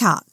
cut